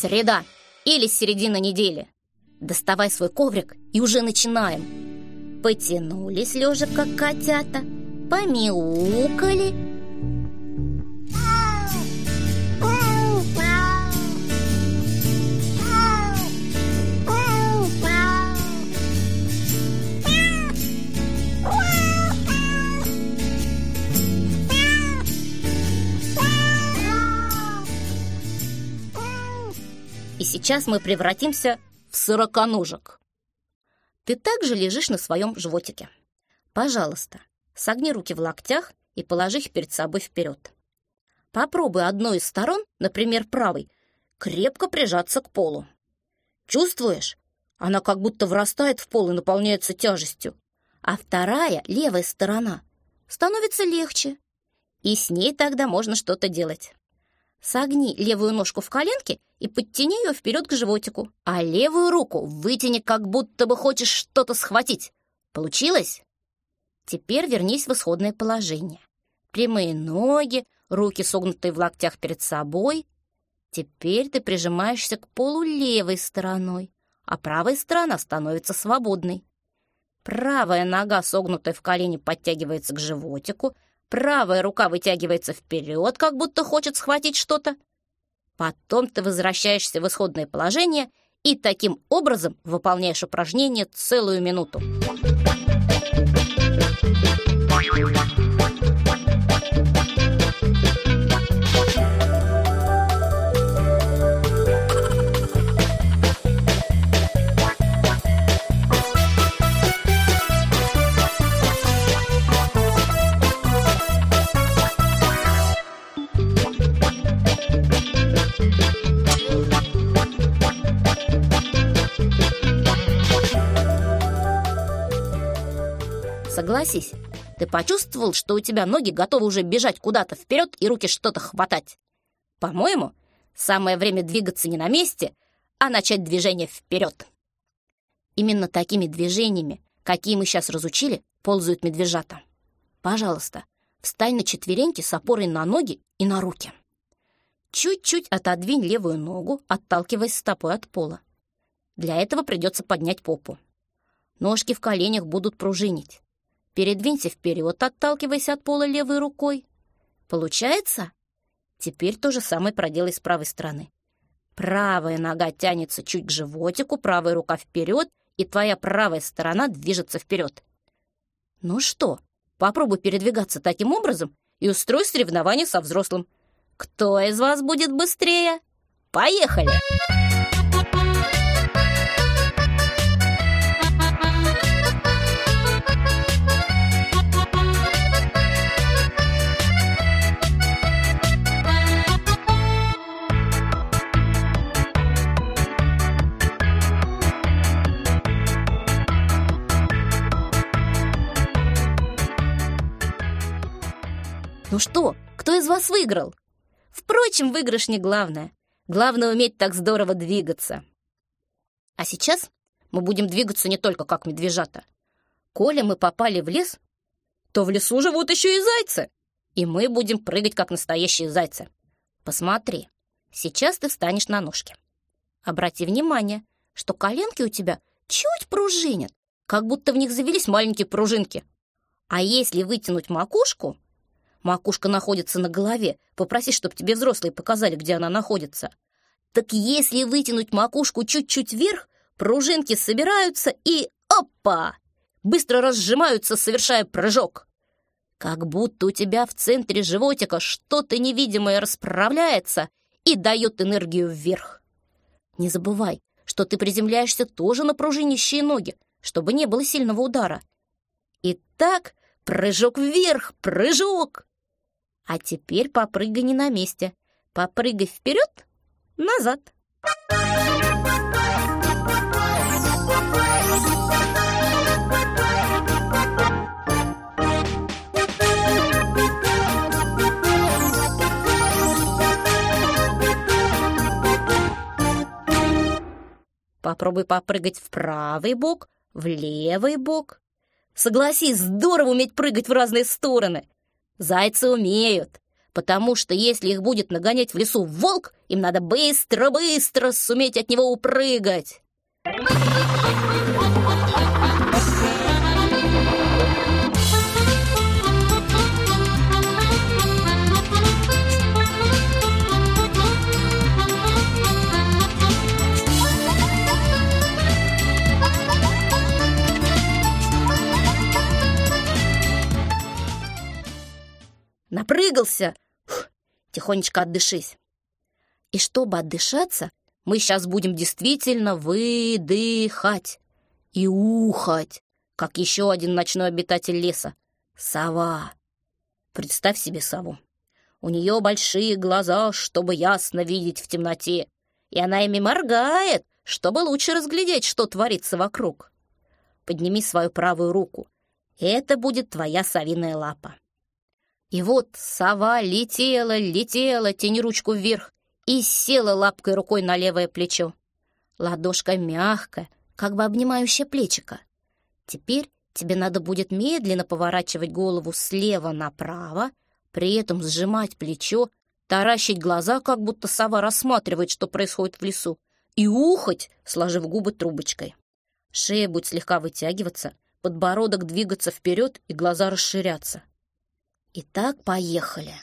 среда или середина недели. Доставай свой коврик и уже начинаем. Потянулись лежа, как котята, помяукали. Сейчас мы превратимся в сороконожек. Ты также лежишь на своем животике. Пожалуйста, согни руки в локтях и положи их перед собой вперед. Попробуй одной из сторон, например, правой, крепко прижаться к полу. Чувствуешь? Она как будто врастает в пол и наполняется тяжестью. А вторая, левая сторона, становится легче. И с ней тогда можно что-то делать. Согни левую ножку в коленке и подтяни ее вперед к животику, а левую руку вытяни, как будто бы хочешь что-то схватить. Получилось? Теперь вернись в исходное положение. Прямые ноги, руки согнутые в локтях перед собой. Теперь ты прижимаешься к полу левой стороной, а правая сторона становится свободной. Правая нога, согнутая в колени, подтягивается к животику, Правая рука вытягивается вперед, как будто хочет схватить что-то. Потом ты возвращаешься в исходное положение и таким образом выполняешь упражнение целую минуту. Согласись, ты почувствовал, что у тебя ноги готовы уже бежать куда-то вперед и руки что-то хватать? По-моему, самое время двигаться не на месте, а начать движение вперед. Именно такими движениями, какие мы сейчас разучили, ползают медвежата. Пожалуйста, встань на четвереньки с опорой на ноги и на руки. Чуть-чуть отодвинь левую ногу, отталкиваясь стопой от пола. Для этого придется поднять попу. Ножки в коленях будут пружинить. Передвинься вперед, отталкиваясь от пола левой рукой. Получается? Теперь то же самое проделай с правой стороны. Правая нога тянется чуть к животику, правая рука вперед, и твоя правая сторона движется вперед. Ну что, попробуй передвигаться таким образом и устрой соревнование со взрослым. Кто из вас будет быстрее? Поехали! Что, кто из вас выиграл? Впрочем, выигрыш не главное. Главное уметь так здорово двигаться. А сейчас мы будем двигаться не только как медвежата. Коли мы попали в лес, то в лесу живут еще и зайцы. И мы будем прыгать, как настоящие зайцы. Посмотри, сейчас ты встанешь на ножки. Обрати внимание, что коленки у тебя чуть пружинят, как будто в них завелись маленькие пружинки. А если вытянуть макушку, Макушка находится на голове. Попроси, чтобы тебе взрослые показали, где она находится. Так если вытянуть макушку чуть-чуть вверх, пружинки собираются и опа! Быстро разжимаются, совершая прыжок. Как будто у тебя в центре животика что-то невидимое расправляется и дает энергию вверх. Не забывай, что ты приземляешься тоже на пружинищие ноги, чтобы не было сильного удара. Итак, прыжок вверх, прыжок! А теперь попрыгай не на месте. Попрыгай вперед, назад. Попробуй попрыгать в правый бок, в левый бок. Согласись, здорово уметь прыгать в разные стороны. Зайцы умеют, потому что если их будет нагонять в лесу волк Им надо быстро-быстро суметь от него упрыгать. Напрыгался. Фух, тихонечко отдышись. И чтобы отдышаться, мы сейчас будем действительно выдыхать и ухать, как еще один ночной обитатель леса — сова. Представь себе сову. У нее большие глаза, чтобы ясно видеть в темноте, и она ими моргает, чтобы лучше разглядеть, что творится вокруг. Подними свою правую руку. Это будет твоя совиная лапа. И вот сова летела, летела, тяни ручку вверх, и села лапкой рукой на левое плечо. Ладошка мягкая, как бы обнимающая плечика. Теперь тебе надо будет медленно поворачивать голову слева направо, при этом сжимать плечо, таращить глаза, как будто сова рассматривает, что происходит в лесу, и ухать, сложив губы трубочкой. Шея будет слегка вытягиваться, подбородок двигаться вперед и глаза расширяться. Итак, поехали.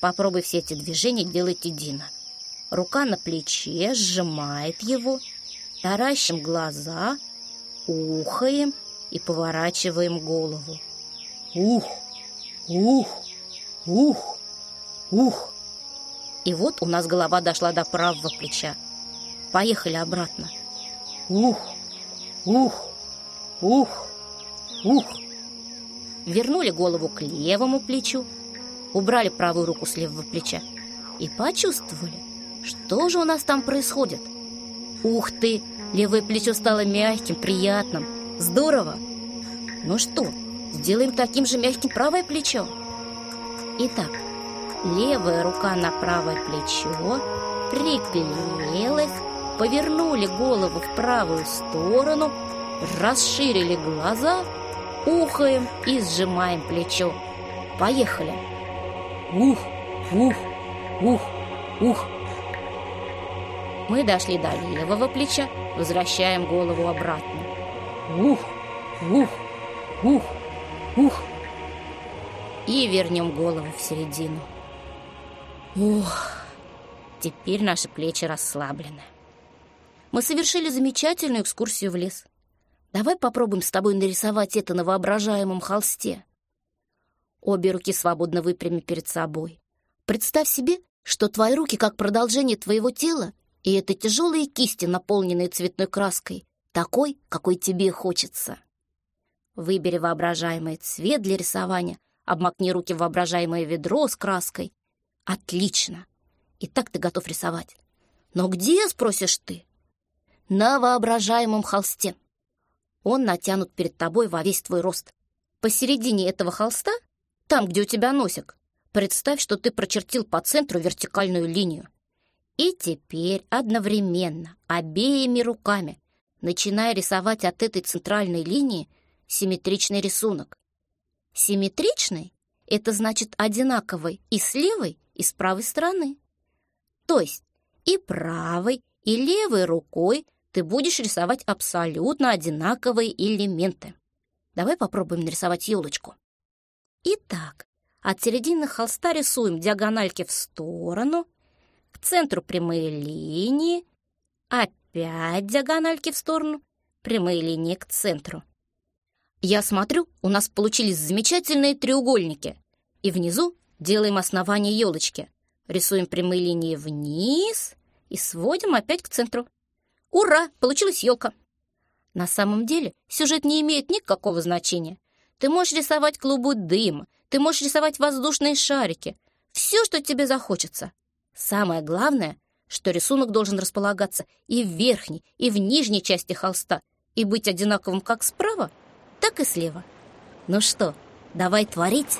Попробуй все эти движения делать едино. Рука на плече, сжимает его, таращим глаза, ухаем и поворачиваем голову. Ух, ух, ух, ух. И вот у нас голова дошла до правого плеча. Поехали обратно. Ух, ух, ух, ух. Вернули голову к левому плечу, убрали правую руку с левого плеча и почувствовали, что же у нас там происходит. Ух ты, левое плечо стало мягким, приятным. Здорово! Ну что, сделаем таким же мягким правое плечо. Итак, левая рука на правое плечо приклеилась, повернули голову в правую сторону, расширили глаза, ухаем и сжимаем плечо. Поехали! Ух, ух, ух, ух. Мы дошли до левого плеча, возвращаем голову обратно. Ух, ух, ух, ух. И вернем голову в середину. Ух, теперь наши плечи расслаблены. Мы совершили замечательную экскурсию в лес. Давай попробуем с тобой нарисовать это на воображаемом холсте. Обе руки свободно выпрями перед собой. Представь себе, что твои руки как продолжение твоего тела, и это тяжелые кисти, наполненные цветной краской, такой, какой тебе хочется. Выбери воображаемый цвет для рисования, обмакни руки в воображаемое ведро с краской. Отлично! И так ты готов рисовать. Но где, спросишь ты? На воображаемом холсте. Он натянут перед тобой во весь твой рост. Посередине этого холста там, где у тебя носик. Представь, что ты прочертил по центру вертикальную линию. И теперь одновременно, обеими руками, начиная рисовать от этой центральной линии симметричный рисунок. Симметричный — это значит одинаковый и с левой, и с правой стороны. То есть и правой, и левой рукой ты будешь рисовать абсолютно одинаковые элементы. Давай попробуем нарисовать елочку. Итак, от середины холста рисуем диагональки в сторону, к центру прямые линии, опять диагональки в сторону, прямые линии к центру. Я смотрю, у нас получились замечательные треугольники. И внизу делаем основание елочки. Рисуем прямые линии вниз и сводим опять к центру. Ура! Получилась елка! На самом деле сюжет не имеет никакого значения. Ты можешь рисовать клубы дыма, ты можешь рисовать воздушные шарики. Все, что тебе захочется. Самое главное, что рисунок должен располагаться и в верхней, и в нижней части холста, и быть одинаковым как справа, так и слева. Ну что, давай творить?